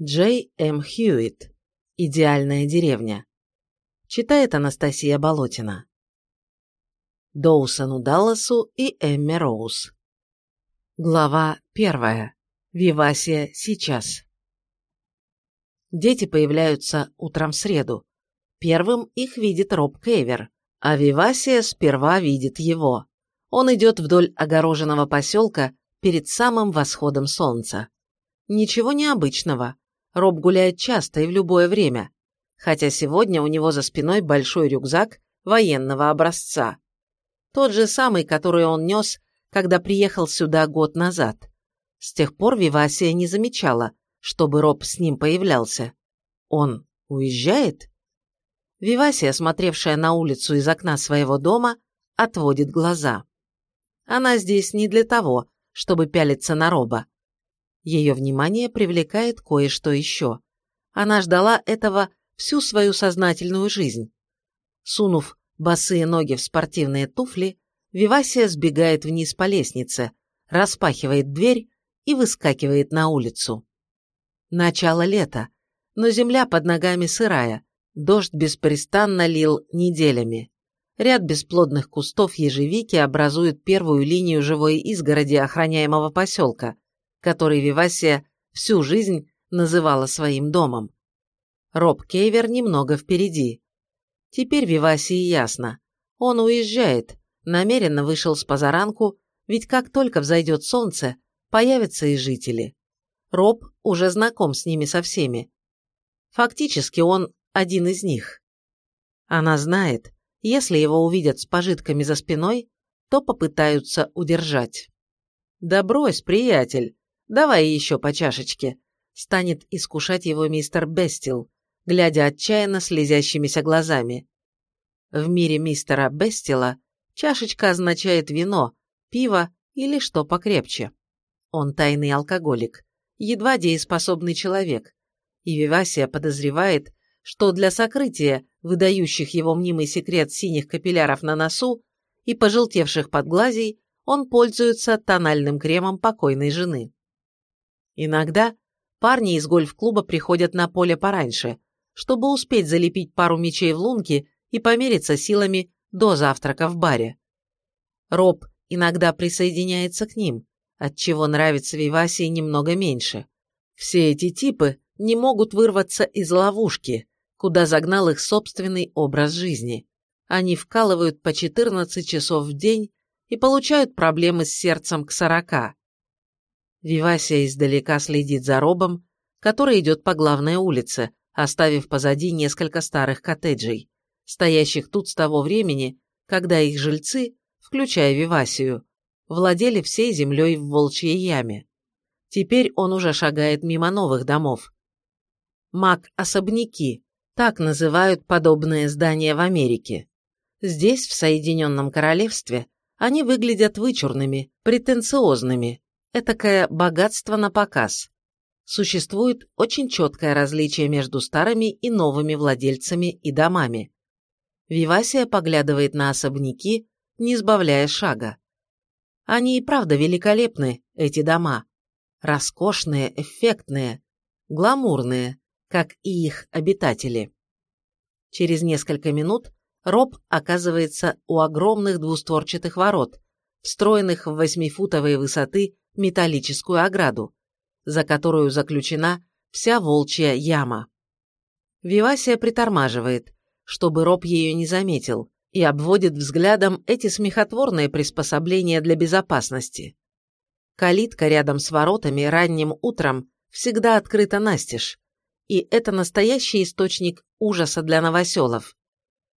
Джей М. Хьюитт. Идеальная деревня. Читает Анастасия Болотина. Доусону Далласу и Эмме Роуз. Глава первая. Вивасия сейчас. Дети появляются утром в среду. Первым их видит Роб Кейвер, а Вивасия сперва видит его. Он идет вдоль огороженного поселка перед самым восходом солнца. Ничего необычного. Роб гуляет часто и в любое время, хотя сегодня у него за спиной большой рюкзак военного образца. Тот же самый, который он нес, когда приехал сюда год назад. С тех пор Вивасия не замечала, чтобы Роб с ним появлялся. Он уезжает? Вивасия, смотревшая на улицу из окна своего дома, отводит глаза. Она здесь не для того, чтобы пялиться на Роба. Ее внимание привлекает кое-что еще. Она ждала этого всю свою сознательную жизнь. Сунув босые ноги в спортивные туфли, Вивасия сбегает вниз по лестнице, распахивает дверь и выскакивает на улицу. Начало лета, но земля под ногами сырая, дождь беспрестанно лил неделями. Ряд бесплодных кустов ежевики образует первую линию живой изгороди охраняемого поселка, который Вивасия всю жизнь называла своим домом. Роб Кейвер немного впереди. Теперь Вивасии ясно. Он уезжает, намеренно вышел с позаранку, ведь как только взойдет солнце, появятся и жители. Роб уже знаком с ними со всеми. Фактически он один из них. Она знает, если его увидят с пожитками за спиной, то попытаются удержать. «Да брось, приятель, давай еще по чашечке», станет искушать его мистер Бестил, глядя отчаянно слезящимися глазами. В мире мистера Бестила чашечка означает вино, пиво или что покрепче. Он тайный алкоголик, едва дееспособный человек, и Вивасия подозревает, что для сокрытия выдающих его мнимый секрет синих капилляров на носу и пожелтевших подглазий он пользуется тональным кремом покойной жены. Иногда парни из гольф-клуба приходят на поле пораньше, чтобы успеть залепить пару мячей в лунки и помериться силами до завтрака в баре. Роб иногда присоединяется к ним, отчего нравится Вивасии немного меньше. Все эти типы не могут вырваться из ловушки, куда загнал их собственный образ жизни. Они вкалывают по 14 часов в день и получают проблемы с сердцем к 40. Вивасия издалека следит за Робом, который идет по главной улице, оставив позади несколько старых коттеджей, стоящих тут с того времени, когда их жильцы, включая Вивасию, владели всей землей в Волчьей яме. Теперь он уже шагает мимо новых домов. Маг-особняки, так называют подобные здания в Америке. Здесь, в Соединенном Королевстве, они выглядят вычурными, претенциозными, этакое богатство на показ. Существует очень четкое различие между старыми и новыми владельцами и домами. Вивасия поглядывает на особняки, не сбавляя шага. Они и правда великолепны, эти дома. Роскошные, эффектные, гламурные, как и их обитатели. Через несколько минут Роб оказывается у огромных двустворчатых ворот, встроенных в восьмифутовой высоты металлическую ограду, за которую заключена вся волчья яма. Вивасия притормаживает, чтобы Роб ее не заметил, и обводит взглядом эти смехотворные приспособления для безопасности. Калитка рядом с воротами ранним утром всегда открыта настежь, и это настоящий источник ужаса для новоселов.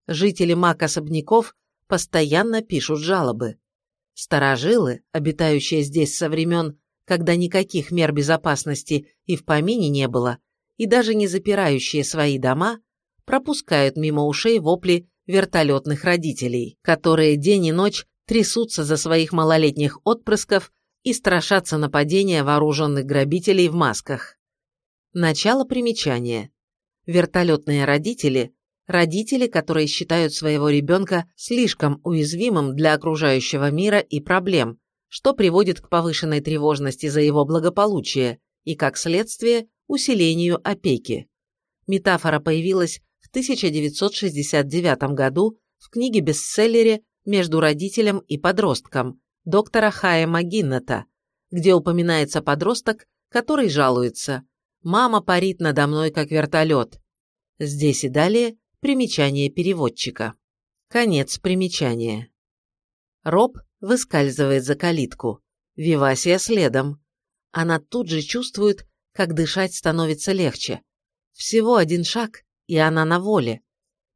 Жители мак-особняков постоянно пишут жалобы. Старожилы, обитающие здесь со времен, когда никаких мер безопасности и в помине не было, и даже не запирающие свои дома, пропускают мимо ушей вопли вертолетных родителей, которые день и ночь трясутся за своих малолетних отпрысков и страшатся нападения вооруженных грабителей в масках. Начало примечания. Вертолетные родители – родители, которые считают своего ребенка слишком уязвимым для окружающего мира и проблем, что приводит к повышенной тревожности за его благополучие и, как следствие, усилению опеки. Метафора появилась в 1969 году в книге-бестселлере «Между родителем и подростком» доктора Хайема Гиннета, где упоминается подросток, который жалуется «Мама парит надо мной, как вертолет». Здесь и далее примечание переводчика. Конец примечания. Роб выскальзывает за калитку. Вивасия следом. Она тут же чувствует, как дышать становится легче. Всего один шаг, и она на воле.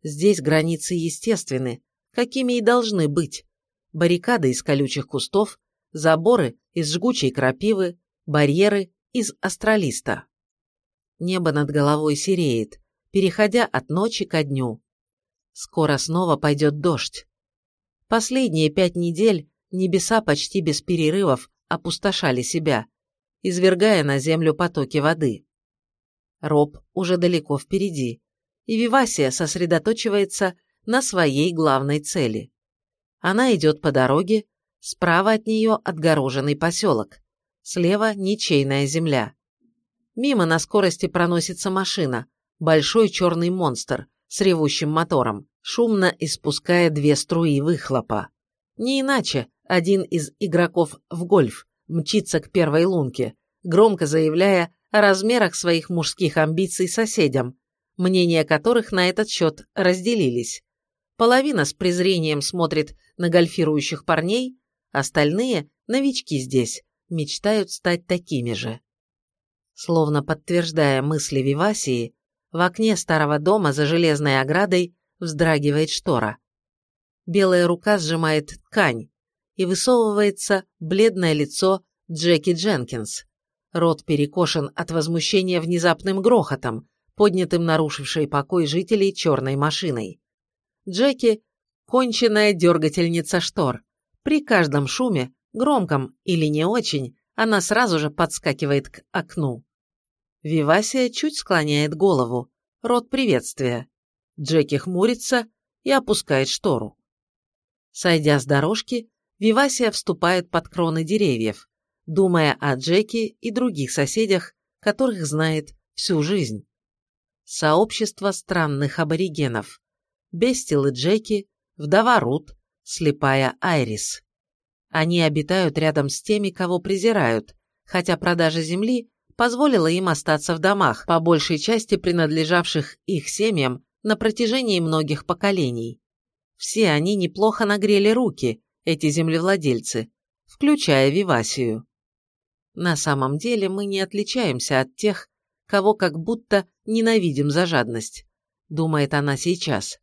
Здесь границы естественны, какими и должны быть. Баррикады из колючих кустов, заборы из жгучей крапивы, барьеры из астралиста. Небо над головой сереет, переходя от ночи ко дню. Скоро снова пойдет дождь. Последние пять недель небеса почти без перерывов опустошали себя, извергая на землю потоки воды. Роб уже далеко впереди, и Вивасия сосредоточивается на своей главной цели. Она идет по дороге, справа от нее отгороженный поселок, слева ничейная земля. Мимо на скорости проносится машина, большой черный монстр с ревущим мотором, шумно испуская две струи выхлопа. Не иначе один из игроков в гольф мчится к первой лунке, громко заявляя о размерах своих мужских амбиций соседям, мнения которых на этот счет разделились. Половина с презрением смотрит на гольфирующих парней, остальные, новички здесь, мечтают стать такими же. Словно подтверждая мысли Вивасии, в окне старого дома за железной оградой вздрагивает штора. Белая рука сжимает ткань, и высовывается бледное лицо Джеки Дженкинс. Рот перекошен от возмущения внезапным грохотом, поднятым нарушившей покой жителей черной машиной. Джеки – конченная дергательница штор. При каждом шуме, громком или не очень, она сразу же подскакивает к окну. Вивасия чуть склоняет голову, рот приветствия. Джеки хмурится и опускает штору. Сойдя с дорожки, Вивасия вступает под кроны деревьев, думая о Джеки и других соседях, которых знает всю жизнь. Сообщество странных аборигенов. Бестил Джеки, вдова Рут, слепая Айрис. Они обитают рядом с теми, кого презирают, хотя продажа земли позволила им остаться в домах, по большей части принадлежавших их семьям на протяжении многих поколений. Все они неплохо нагрели руки, эти землевладельцы, включая Вивасию. На самом деле мы не отличаемся от тех, кого как будто ненавидим за жадность, думает она сейчас.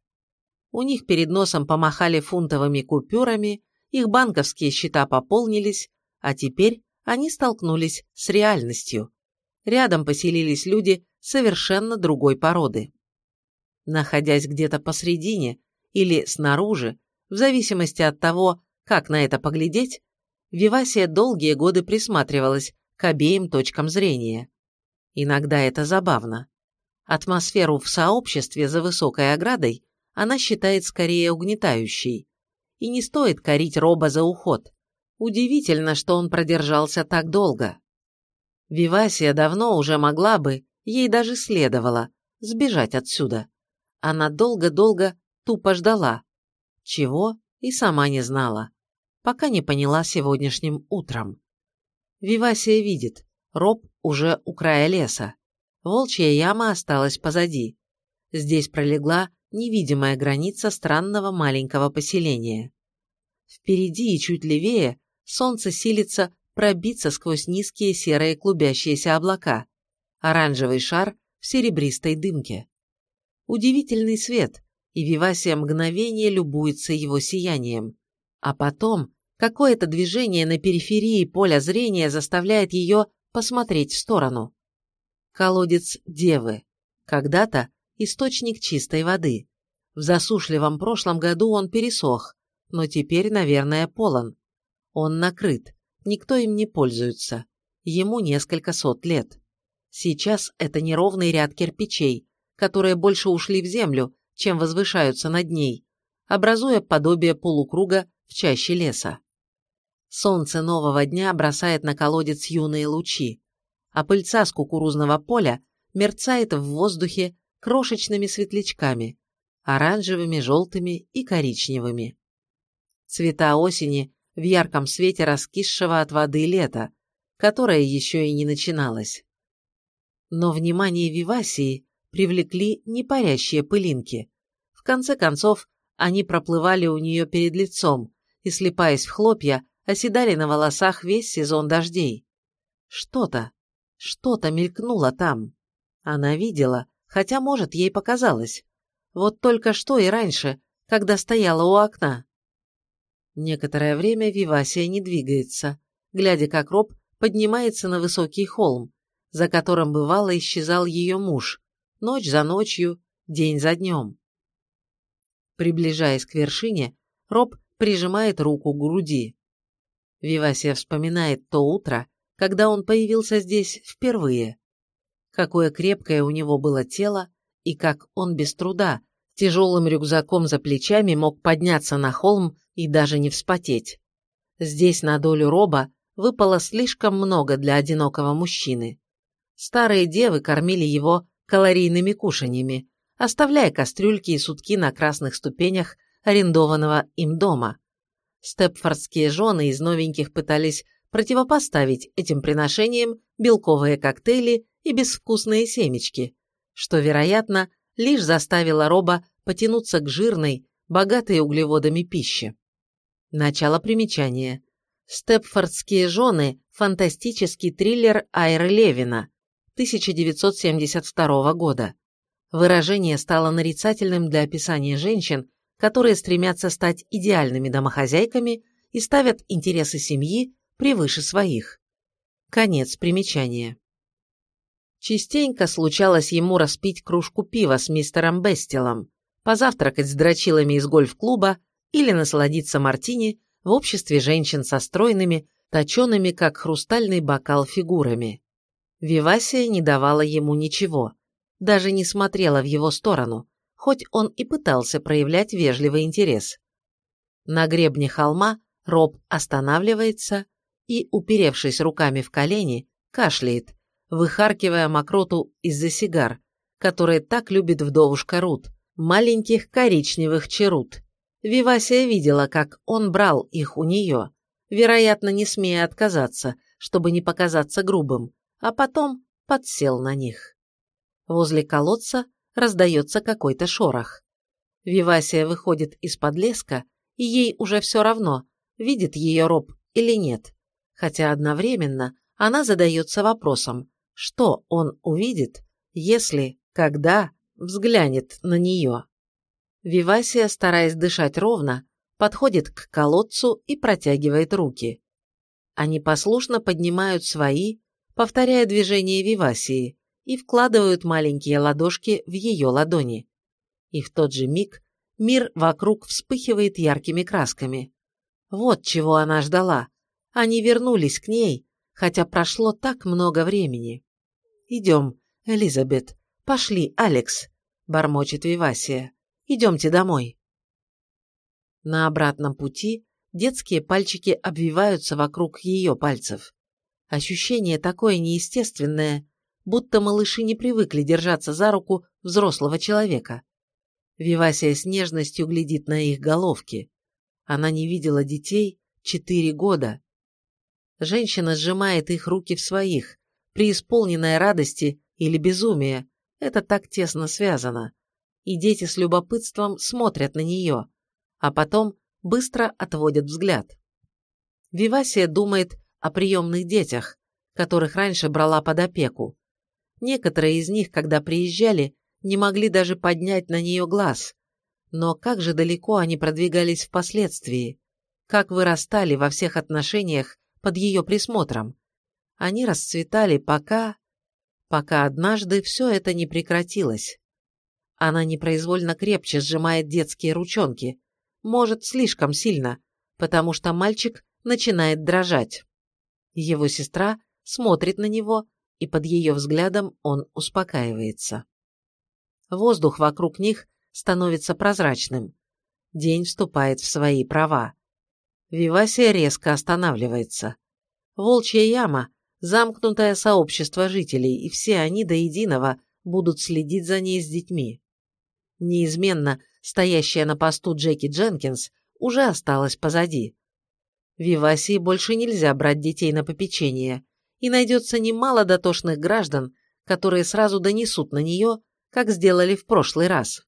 У них перед носом помахали фунтовыми купюрами, их банковские счета пополнились, а теперь они столкнулись с реальностью. Рядом поселились люди совершенно другой породы. Находясь где-то посредине или снаружи, в зависимости от того, как на это поглядеть, Вивасия долгие годы присматривалась к обеим точкам зрения. Иногда это забавно. Атмосферу в сообществе за высокой оградой она считает скорее угнетающей. И не стоит корить Роба за уход. Удивительно, что он продержался так долго. Вивасия давно уже могла бы, ей даже следовало, сбежать отсюда. Она долго-долго тупо ждала. Чего и сама не знала пока не поняла сегодняшним утром. Вивасия видит, Роб уже у края леса. Волчья яма осталась позади. Здесь пролегла невидимая граница странного маленького поселения. Впереди и чуть левее солнце силится пробиться сквозь низкие серые клубящиеся облака, оранжевый шар в серебристой дымке. Удивительный свет, и Вивасия мгновение любуется его сиянием. А потом какое-то движение на периферии поля зрения заставляет ее посмотреть в сторону. Колодец Девы. Когда-то источник чистой воды. В засушливом прошлом году он пересох, но теперь, наверное, полон. Он накрыт, никто им не пользуется. Ему несколько сот лет. Сейчас это неровный ряд кирпичей, которые больше ушли в землю, чем возвышаются над ней, образуя подобие полукруга в чаще леса. Солнце нового дня бросает на колодец юные лучи, а пыльца с кукурузного поля мерцает в воздухе крошечными светлячками, оранжевыми, желтыми и коричневыми. Цвета осени в ярком свете раскисшего от воды лета, которое еще и не начиналось. Но внимание Вивасии привлекли непарящие пылинки. В конце концов, они проплывали у нее перед лицом и, слепаясь в хлопья, оседали на волосах весь сезон дождей. Что-то, что-то мелькнуло там. Она видела, хотя, может, ей показалось. Вот только что и раньше, когда стояла у окна. Некоторое время Вивасия не двигается, глядя, как Роб поднимается на высокий холм, за которым бывало исчезал ее муж, ночь за ночью, день за днем. Приближаясь к вершине, Роб прижимает руку к груди. Вивасия вспоминает то утро, когда он появился здесь впервые. Какое крепкое у него было тело, и как он без труда, тяжелым рюкзаком за плечами мог подняться на холм и даже не вспотеть. Здесь на долю Роба выпало слишком много для одинокого мужчины. Старые девы кормили его калорийными кушаньями, оставляя кастрюльки и сутки на красных ступенях арендованного им дома. Степфордские жены из новеньких пытались противопоставить этим приношениям белковые коктейли и безвкусные семечки, что, вероятно, лишь заставило Роба потянуться к жирной, богатой углеводами пище. Начало примечания. Степфордские жены – фантастический триллер Айра Левина, 1972 года. Выражение стало нарицательным для описания женщин, которые стремятся стать идеальными домохозяйками и ставят интересы семьи превыше своих. Конец примечания. Частенько случалось ему распить кружку пива с мистером Бестилом, позавтракать с дрочилами из гольф-клуба или насладиться мартини в обществе женщин со стройными, точеными, как хрустальный бокал, фигурами. Вивасия не давала ему ничего, даже не смотрела в его сторону, хоть он и пытался проявлять вежливый интерес. На гребне холма Роб останавливается и, уперевшись руками в колени, кашляет, выхаркивая мокроту из-за сигар, которые так любит вдовушка Рут, маленьких коричневых черут. Вивасия видела, как он брал их у нее, вероятно, не смея отказаться, чтобы не показаться грубым, а потом подсел на них. Возле колодца раздается какой-то шорох. Вивасия выходит из-под леска, и ей уже все равно, видит ее роб или нет, хотя одновременно она задается вопросом, что он увидит, если, когда взглянет на нее. Вивасия, стараясь дышать ровно, подходит к колодцу и протягивает руки. Они послушно поднимают свои, повторяя движение Вивасии, и вкладывают маленькие ладошки в ее ладони. И в тот же миг мир вокруг вспыхивает яркими красками. Вот чего она ждала. Они вернулись к ней, хотя прошло так много времени. «Идем, Элизабет. Пошли, Алекс», — бормочет Вивасия. «Идемте домой». На обратном пути детские пальчики обвиваются вокруг ее пальцев. Ощущение такое неестественное, будто малыши не привыкли держаться за руку взрослого человека. Вивасия с нежностью глядит на их головки. Она не видела детей четыре года. Женщина сжимает их руки в своих, преисполненная радости или безумия. Это так тесно связано. И дети с любопытством смотрят на нее, а потом быстро отводят взгляд. Вивасия думает о приемных детях, которых раньше брала под опеку. Некоторые из них, когда приезжали, не могли даже поднять на нее глаз. Но как же далеко они продвигались впоследствии, как вырастали во всех отношениях под ее присмотром. Они расцветали, пока... пока однажды все это не прекратилось. Она непроизвольно крепче сжимает детские ручонки, может, слишком сильно, потому что мальчик начинает дрожать. Его сестра смотрит на него, и под ее взглядом он успокаивается. Воздух вокруг них становится прозрачным. День вступает в свои права. Вивасия резко останавливается. Волчья яма, замкнутое сообщество жителей, и все они до единого будут следить за ней с детьми. Неизменно стоящая на посту Джеки Дженкинс уже осталась позади. Вивасии больше нельзя брать детей на попечение, и найдется немало дотошных граждан, которые сразу донесут на нее, как сделали в прошлый раз.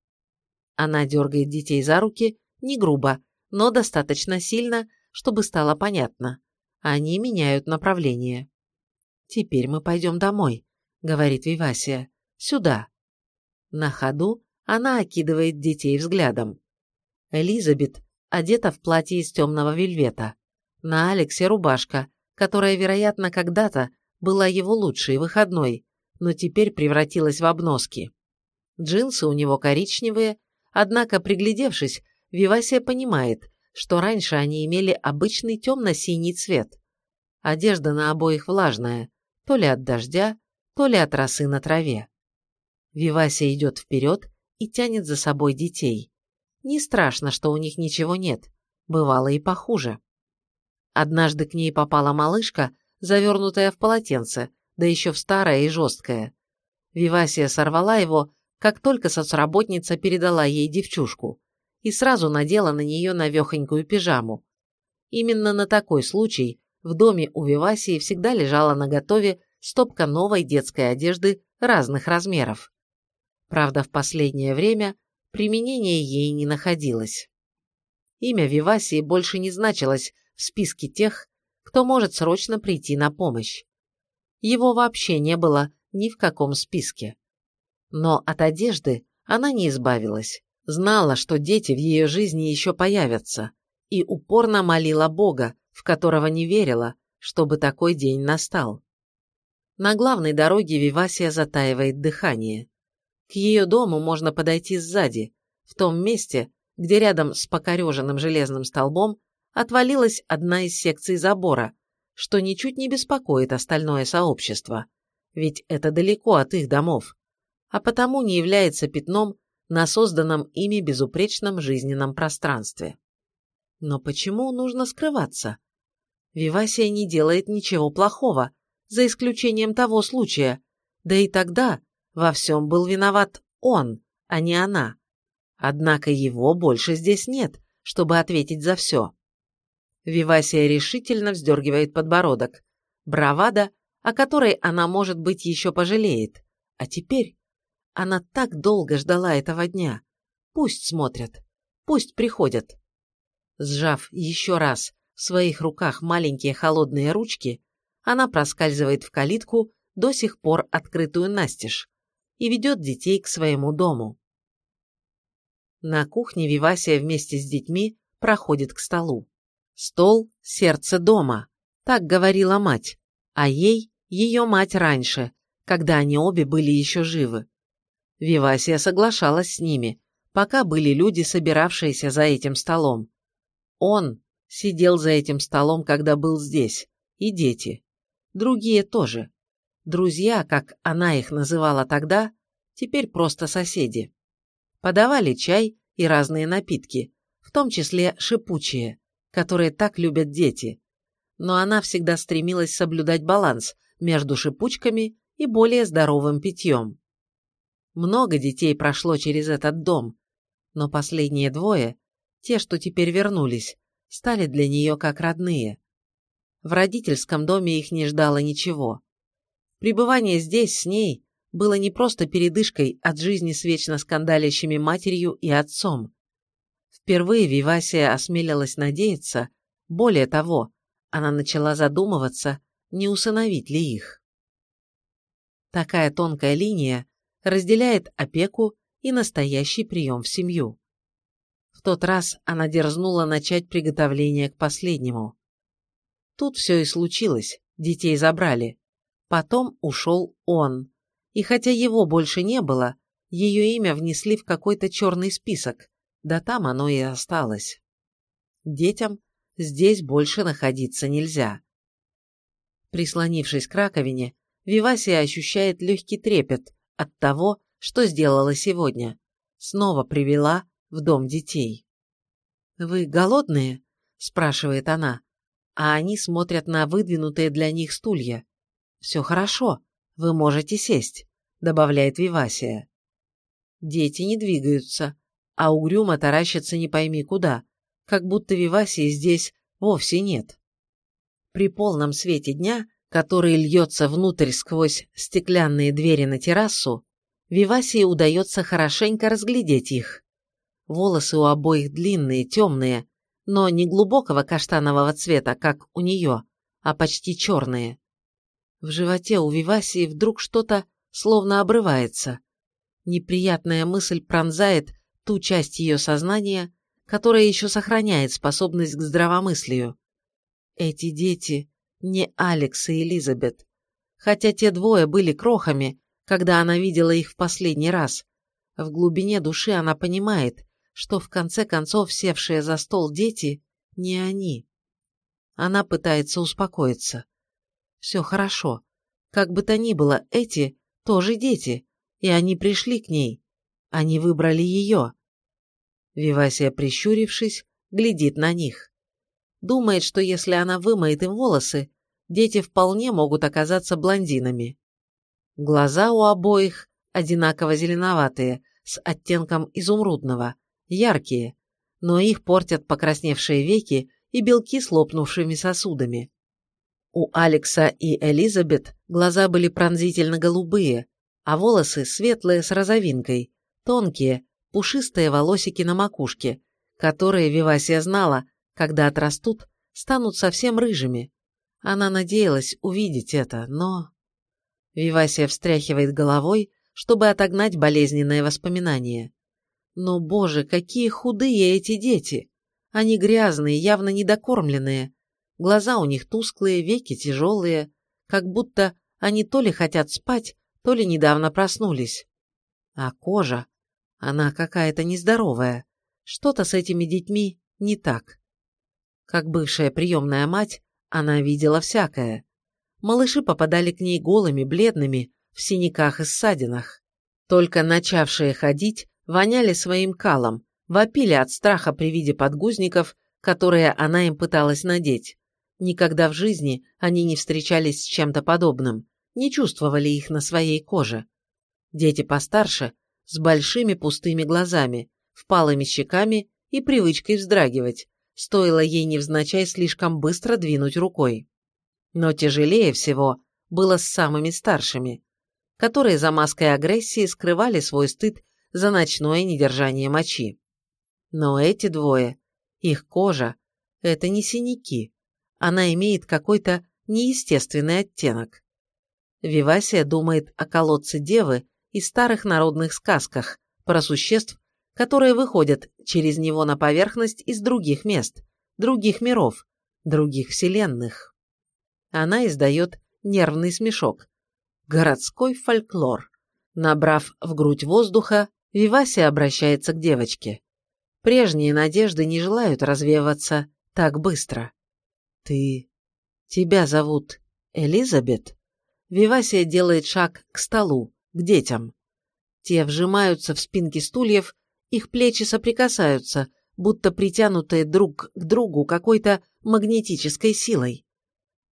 Она дергает детей за руки, не грубо, но достаточно сильно, чтобы стало понятно. Они меняют направление. «Теперь мы пойдем домой», — говорит Вивасия. «Сюда». На ходу она окидывает детей взглядом. Элизабет одета в платье из темного вельвета. На Алексе рубашка, которая, вероятно, когда-то была его лучшей выходной, но теперь превратилась в обноски. Джинсы у него коричневые, однако, приглядевшись, Вивасия понимает, что раньше они имели обычный темно-синий цвет. Одежда на обоих влажная, то ли от дождя, то ли от росы на траве. Вивасия идет вперед и тянет за собой детей. Не страшно, что у них ничего нет, бывало и похуже. Однажды к ней попала малышка, завернутая в полотенце, да еще в старое и жесткое. Вивасия сорвала его, как только соцработница передала ей девчушку, и сразу надела на нее навехонькую пижаму. Именно на такой случай в доме у Вивасии всегда лежала наготове стопка новой детской одежды разных размеров. Правда, в последнее время применения ей не находилось. Имя Вивасии больше не значилось в списке тех, кто может срочно прийти на помощь. Его вообще не было ни в каком списке. Но от одежды она не избавилась, знала, что дети в ее жизни еще появятся, и упорно молила Бога, в которого не верила, чтобы такой день настал. На главной дороге Вивасия затаивает дыхание. К ее дому можно подойти сзади, в том месте, где рядом с покореженным железным столбом отвалилась одна из секций забора, что ничуть не беспокоит остальное сообщество, ведь это далеко от их домов, а потому не является пятном на созданном ими безупречном жизненном пространстве. Но почему нужно скрываться? Вивасия не делает ничего плохого, за исключением того случая, да и тогда во всем был виноват он, а не она. Однако его больше здесь нет, чтобы ответить за все. Вивасия решительно вздергивает подбородок. Бравада, о которой она, может быть, еще пожалеет. А теперь она так долго ждала этого дня. Пусть смотрят, пусть приходят. Сжав еще раз в своих руках маленькие холодные ручки, она проскальзывает в калитку, до сих пор открытую настежь, и ведет детей к своему дому. На кухне Вивасия вместе с детьми проходит к столу. Стол – сердце дома, так говорила мать, а ей – ее мать раньше, когда они обе были еще живы. Вивасия соглашалась с ними, пока были люди, собиравшиеся за этим столом. Он сидел за этим столом, когда был здесь, и дети. Другие тоже. Друзья, как она их называла тогда, теперь просто соседи. Подавали чай и разные напитки, в том числе шипучие, которые так любят дети. Но она всегда стремилась соблюдать баланс между шипучками и более здоровым питьем. Много детей прошло через этот дом, но последние двое, те, что теперь вернулись, стали для нее как родные. В родительском доме их не ждало ничего. Пребывание здесь с ней было не просто передышкой от жизни с вечно скандалящими матерью и отцом. Впервые Вивасия осмелилась надеяться, более того, она начала задумываться, не усыновить ли их. Такая тонкая линия разделяет опеку и настоящий прием в семью. В тот раз она дерзнула начать приготовление к последнему. Тут все и случилось, детей забрали. Потом ушел он. И хотя его больше не было, ее имя внесли в какой-то черный список, да там оно и осталось. Детям здесь больше находиться нельзя. Прислонившись к раковине, Вивасия ощущает легкий трепет от того, что сделала сегодня. Снова привела в дом детей. «Вы голодные?» – спрашивает она, а они смотрят на выдвинутые для них стулья. «Все хорошо, вы можете сесть», — добавляет Вивасия. Дети не двигаются, а угрюмо таращатся не пойми куда, как будто Вивасии здесь вовсе нет. При полном свете дня, который льется внутрь сквозь стеклянные двери на террасу, Вивасии удается хорошенько разглядеть их. Волосы у обоих длинные, темные, но не глубокого каштанового цвета, как у нее, а почти черные. В животе у Вивасии вдруг что-то словно обрывается. Неприятная мысль пронзает ту часть ее сознания, которая еще сохраняет способность к здравомыслию. Эти дети не Алекс и Элизабет. Хотя те двое были крохами, когда она видела их в последний раз. В глубине души она понимает, что в конце концов севшие за стол дети не они. Она пытается успокоиться. Все хорошо. Как бы то ни было, эти тоже дети, и они пришли к ней. Они выбрали ее. Вивасия, прищурившись, глядит на них. Думает, что если она вымоет им волосы, дети вполне могут оказаться блондинами. Глаза у обоих одинаково зеленоватые, с оттенком изумрудного, яркие, но их портят покрасневшие веки и белки с лопнувшими сосудами. У Алекса и Элизабет глаза были пронзительно голубые, а волосы светлые с розовинкой, тонкие, пушистые волосики на макушке, которые Вивасия знала, когда отрастут, станут совсем рыжими. Она надеялась увидеть это, но... Вивасия встряхивает головой, чтобы отогнать болезненные воспоминания. Но, боже, какие худые эти дети! Они грязные, явно недокормленные. Глаза у них тусклые, веки тяжелые, как будто они то ли хотят спать, то ли недавно проснулись. А кожа, она какая-то нездоровая. Что-то с этими детьми не так. Как бывшая приемная мать, она видела всякое. Малыши попадали к ней голыми, бледными, в синяках и ссадинах. Только начавшие ходить воняли своим калом, вопили от страха при виде подгузников, которые она им пыталась надеть. Никогда в жизни они не встречались с чем-то подобным, не чувствовали их на своей коже. Дети постарше, с большими пустыми глазами, впалыми щеками и привычкой вздрагивать, стоило ей невзначай слишком быстро двинуть рукой. Но тяжелее всего было с самыми старшими, которые за маской агрессии скрывали свой стыд за ночное недержание мочи. Но эти двое, их кожа, это не синяки, она имеет какой-то неестественный оттенок. Вивасия думает о колодце девы и старых народных сказках про существ, которые выходят через него на поверхность из других мест, других миров, других вселенных. Она издает нервный смешок. Городской фольклор. Набрав в грудь воздуха, Вивасия обращается к девочке. Прежние надежды не желают развеиваться так быстро. «Ты... тебя зовут Элизабет?» Вивасия делает шаг к столу, к детям. Те вжимаются в спинки стульев, их плечи соприкасаются, будто притянутые друг к другу какой-то магнетической силой.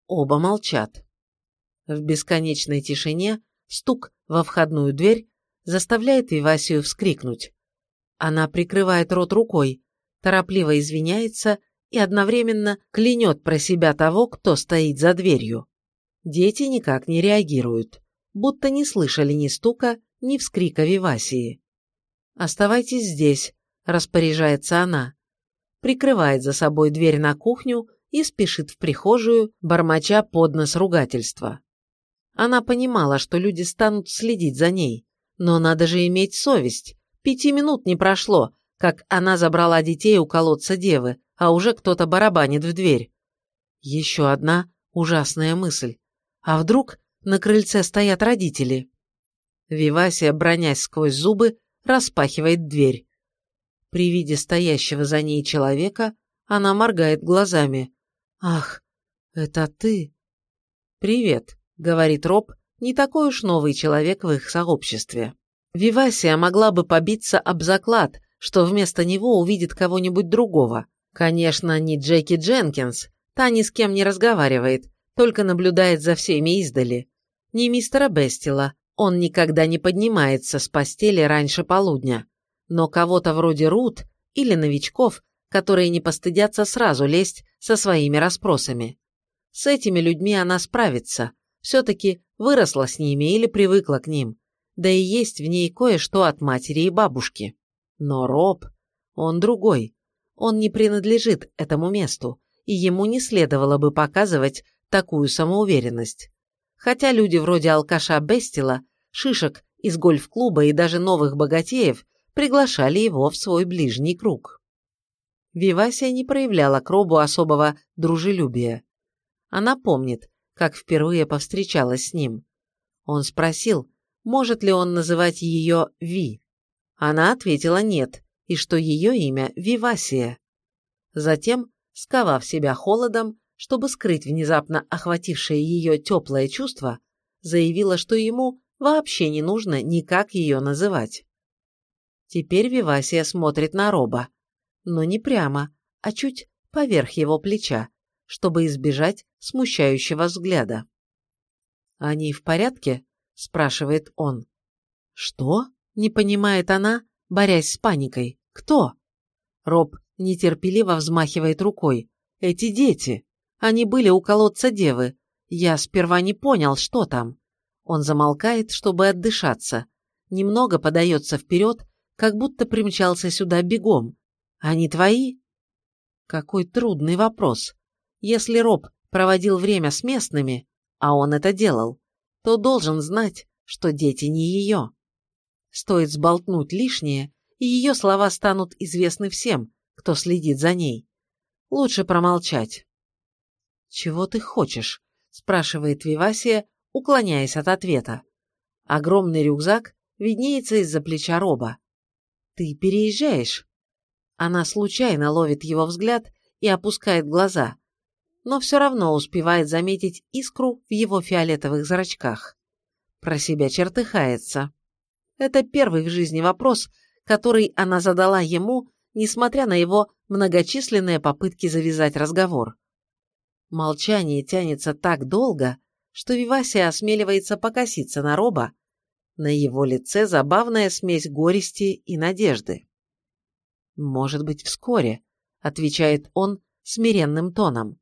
Оба молчат. В бесконечной тишине стук во входную дверь заставляет Вивасию вскрикнуть. Она прикрывает рот рукой, торопливо извиняется и одновременно клянет про себя того, кто стоит за дверью. Дети никак не реагируют, будто не слышали ни стука, ни вскрика Вивасии. «Оставайтесь здесь», – распоряжается она. Прикрывает за собой дверь на кухню и спешит в прихожую, бормоча под нос ругательства. Она понимала, что люди станут следить за ней, но надо же иметь совесть. Пяти минут не прошло, как она забрала детей у колодца девы, а уже кто-то барабанит в дверь. Еще одна ужасная мысль. А вдруг на крыльце стоят родители? Вивасия, бронясь сквозь зубы, распахивает дверь. При виде стоящего за ней человека она моргает глазами. «Ах, это ты?» «Привет», — говорит Роб, не такой уж новый человек в их сообществе. Вивасия могла бы побиться об заклад, что вместо него увидит кого-нибудь другого. Конечно, не Джеки Дженкинс, та ни с кем не разговаривает, только наблюдает за всеми издали. ни мистера Бестила, он никогда не поднимается с постели раньше полудня, но кого-то вроде Рут или новичков, которые не постыдятся сразу лезть со своими расспросами. С этими людьми она справится, все-таки выросла с ними или привыкла к ним, да и есть в ней кое-что от матери и бабушки. Но Роб, он другой, он не принадлежит этому месту, и ему не следовало бы показывать такую самоуверенность. Хотя люди вроде алкаша Бестила, шишек из гольф-клуба и даже новых богатеев приглашали его в свой ближний круг. Вивасия не проявляла к Робу особого дружелюбия. Она помнит, как впервые повстречалась с ним. Он спросил, может ли он называть ее Ви. Она ответила нет, и что ее имя Вивасия. Затем, сковав себя холодом, чтобы скрыть внезапно охватившее ее теплое чувство, заявила, что ему вообще не нужно никак ее называть. Теперь Вивасия смотрит на Роба, но не прямо, а чуть поверх его плеча, чтобы избежать смущающего взгляда. «Они в порядке?» – спрашивает он. «Что?» – не понимает она, борясь с паникой. «Кто?» Роб нетерпеливо взмахивает рукой. «Эти дети! Они были у колодца девы. Я сперва не понял, что там». Он замолкает, чтобы отдышаться. Немного подается вперед, как будто примчался сюда бегом. «Они твои?» Какой трудный вопрос. Если Роб проводил время с местными, а он это делал, то должен знать, что дети не ее. Стоит сболтнуть лишнее, и ее слова станут известны всем, кто следит за ней. Лучше промолчать. «Чего ты хочешь?» – спрашивает Вивасия, уклоняясь от ответа. Огромный рюкзак виднеется из-за плеча Роба. «Ты переезжаешь?» Она случайно ловит его взгляд и опускает глаза, но все равно успевает заметить искру в его фиолетовых зрачках. Про себя чертыхается. Это первый в жизни вопрос, который она задала ему, несмотря на его многочисленные попытки завязать разговор. Молчание тянется так долго, что Вивасия осмеливается покоситься на Роба. На его лице забавная смесь горести и надежды. «Может быть, вскоре», — отвечает он смиренным тоном.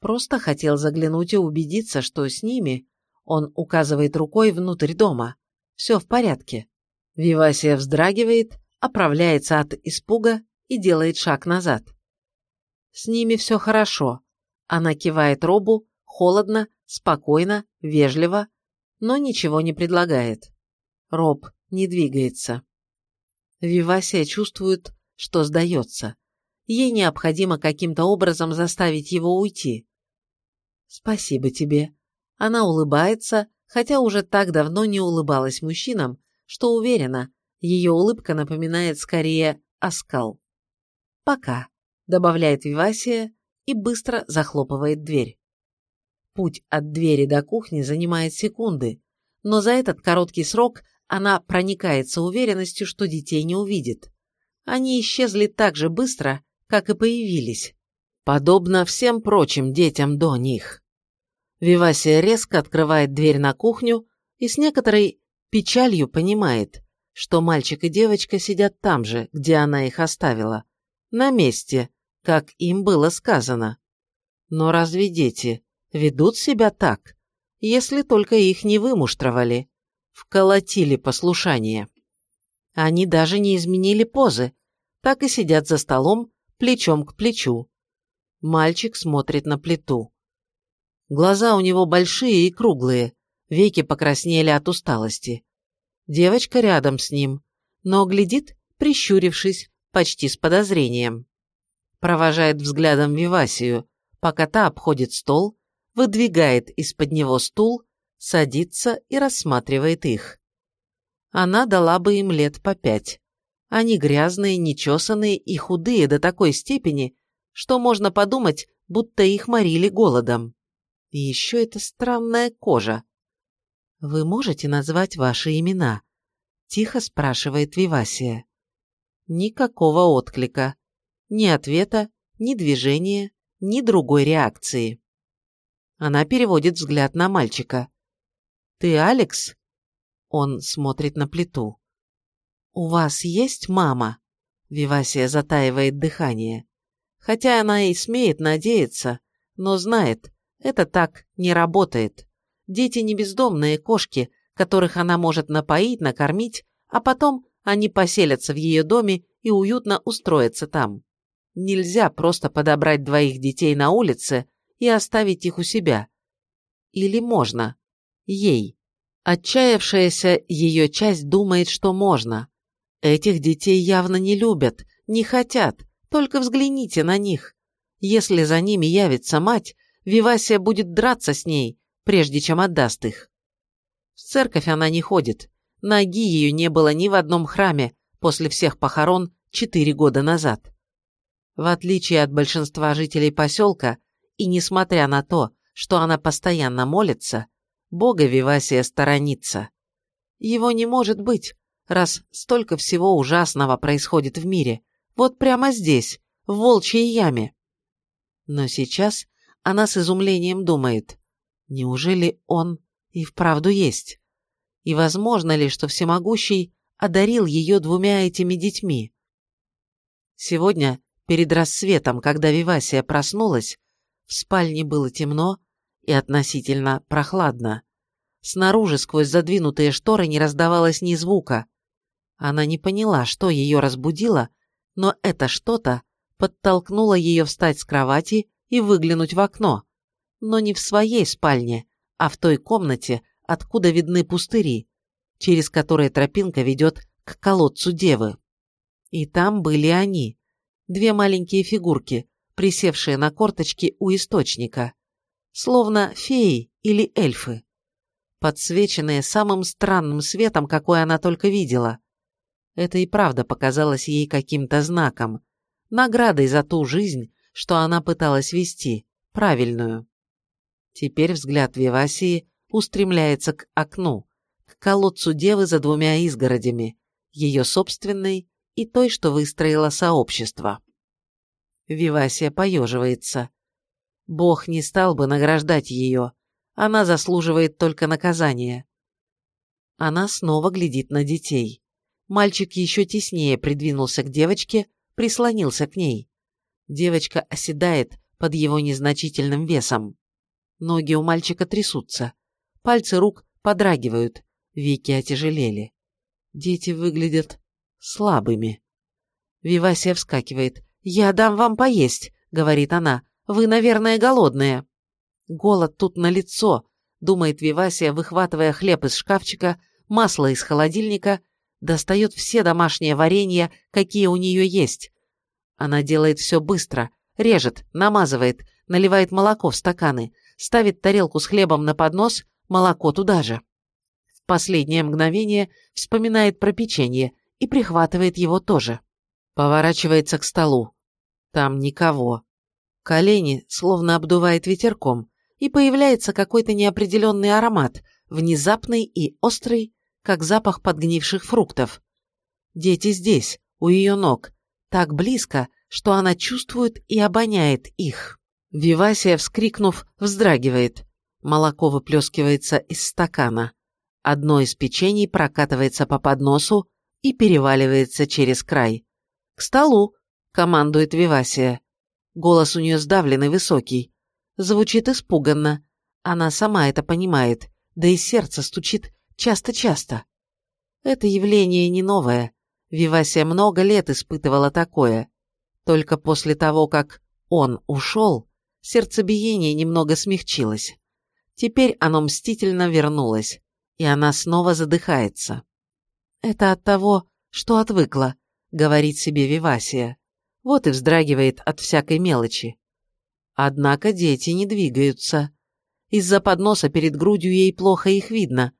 Просто хотел заглянуть и убедиться, что с ними, он указывает рукой внутрь дома, все в порядке. Вивасия вздрагивает, оправляется от испуга и делает шаг назад. С ними все хорошо. Она кивает Робу, холодно, спокойно, вежливо, но ничего не предлагает. Роб не двигается. Вивасия чувствует, что сдается. Ей необходимо каким-то образом заставить его уйти. «Спасибо тебе». Она улыбается, хотя уже так давно не улыбалась мужчинам, что уверена, ее улыбка напоминает скорее оскал. «Пока», — добавляет Вивасия и быстро захлопывает дверь. Путь от двери до кухни занимает секунды, но за этот короткий срок она проникается уверенностью, что детей не увидит. Они исчезли так же быстро, как и появились, подобно всем прочим детям до них. Вивасия резко открывает дверь на кухню и с некоторой печалью понимает, что мальчик и девочка сидят там же, где она их оставила, на месте, как им было сказано. Но разве дети ведут себя так, если только их не вымуштровали, вколотили послушание? Они даже не изменили позы, так и сидят за столом плечом к плечу. Мальчик смотрит на плиту. Глаза у него большие и круглые, веки покраснели от усталости. Девочка рядом с ним, но глядит, прищурившись, почти с подозрением. Провожает взглядом Вивасию, пока та обходит стол, выдвигает из-под него стул, садится и рассматривает их. Она дала бы им лет по пять. Они грязные, нечесанные и худые до такой степени, что можно подумать, будто их морили голодом. И еще эта странная кожа. «Вы можете назвать ваши имена?» – тихо спрашивает Вивасия. Никакого отклика. Ни ответа, ни движения, ни другой реакции. Она переводит взгляд на мальчика. «Ты Алекс?» Он смотрит на плиту. «У вас есть мама?» Вивасия затаивает дыхание. Хотя она и смеет надеяться, но знает, это так не работает. Дети не бездомные кошки, которых она может напоить, накормить, а потом они поселятся в ее доме и уютно устроятся там. Нельзя просто подобрать двоих детей на улице и оставить их у себя. Или можно? Ей. Отчаявшаяся ее часть думает, что можно. Этих детей явно не любят, не хотят, только взгляните на них. Если за ними явится мать, Вивасия будет драться с ней, прежде чем отдаст их. В церковь она не ходит. Ноги ее не было ни в одном храме после всех похорон четыре года назад. В отличие от большинства жителей поселка, и несмотря на то, что она постоянно молится, Бога Вивасия сторонится. Его не может быть, раз столько всего ужасного происходит в мире, вот прямо здесь, в волчьей яме. Но сейчас она с изумлением думает, неужели он и вправду есть? И возможно ли, что Всемогущий одарил ее двумя этими детьми? Сегодня, перед рассветом, когда Вивасия проснулась, в спальне было темно и относительно прохладно. Снаружи, сквозь задвинутые шторы, не раздавалось ни звука. Она не поняла, что ее разбудило, но это что-то подтолкнуло ее встать с кровати и выглянуть в окно. Но не в своей спальне, а в той комнате, откуда видны пустыри, через которые тропинка ведет к колодцу девы. И там были они, две маленькие фигурки, присевшие на корточки у источника, словно феи или эльфы, подсвеченные самым странным светом, какой она только видела. Это и правда показалось ей каким-то знаком, наградой за ту жизнь, что она пыталась вести, правильную. Теперь взгляд Вивасии устремляется к окну, к колодцу девы за двумя изгородями, ее собственной и той, что выстроило сообщество. Вивасия поеживается. Бог не стал бы награждать ее, она заслуживает только наказания. Она снова глядит на детей. Мальчик еще теснее придвинулся к девочке, прислонился к ней. Девочка оседает под его незначительным весом. Ноги у мальчика трясутся. Пальцы рук подрагивают, веки отяжелели. Дети выглядят слабыми. Вивасия вскакивает. «Я дам вам поесть», — говорит она. «Вы, наверное, голодные». «Голод тут налицо», — думает Вивасия, выхватывая хлеб из шкафчика, масло из холодильника достает все домашние варенья, какие у нее есть. Она делает все быстро, режет, намазывает, наливает молоко в стаканы, ставит тарелку с хлебом на поднос, молоко туда же. В последнее мгновение вспоминает про печенье и прихватывает его тоже. Поворачивается к столу. Там никого. Колени словно обдувает ветерком, и появляется какой-то неопределенный аромат, внезапный и острый, как запах подгнивших фруктов. Дети здесь, у ее ног, так близко, что она чувствует и обоняет их. Вивасия, вскрикнув, вздрагивает. Молоко выплескивается из стакана. Одно из печений прокатывается по подносу и переваливается через край. «К столу!» — командует Вивасия. Голос у нее сдавленный, высокий. Звучит испуганно. Она сама это понимает, да и сердце стучит Часто-часто. Это явление не новое. Вивасия много лет испытывала такое. Только после того, как он ушел, сердцебиение немного смягчилось. Теперь оно мстительно вернулось, и она снова задыхается. «Это от того, что отвыкла», — говорит себе Вивасия. Вот и вздрагивает от всякой мелочи. Однако дети не двигаются. Из-за подноса перед грудью ей плохо их видно,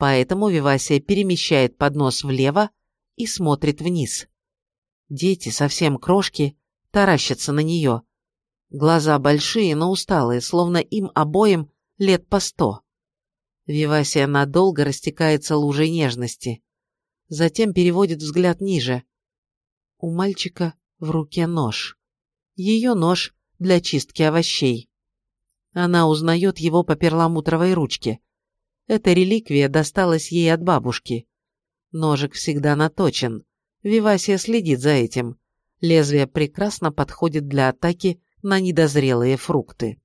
Поэтому Вивасия перемещает поднос влево и смотрит вниз. Дети, совсем крошки, таращатся на нее. Глаза большие, но усталые, словно им обоим лет по сто. Вивасия надолго растекается лужей нежности. Затем переводит взгляд ниже. У мальчика в руке нож. Ее нож для чистки овощей. Она узнает его по перламутровой ручке. Эта реликвия досталась ей от бабушки. Ножик всегда наточен. Вивасия следит за этим. Лезвие прекрасно подходит для атаки на недозрелые фрукты.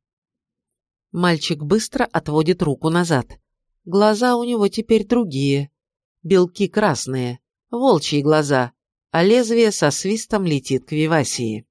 Мальчик быстро отводит руку назад. Глаза у него теперь другие. Белки красные, волчьи глаза, а лезвие со свистом летит к Вивасии.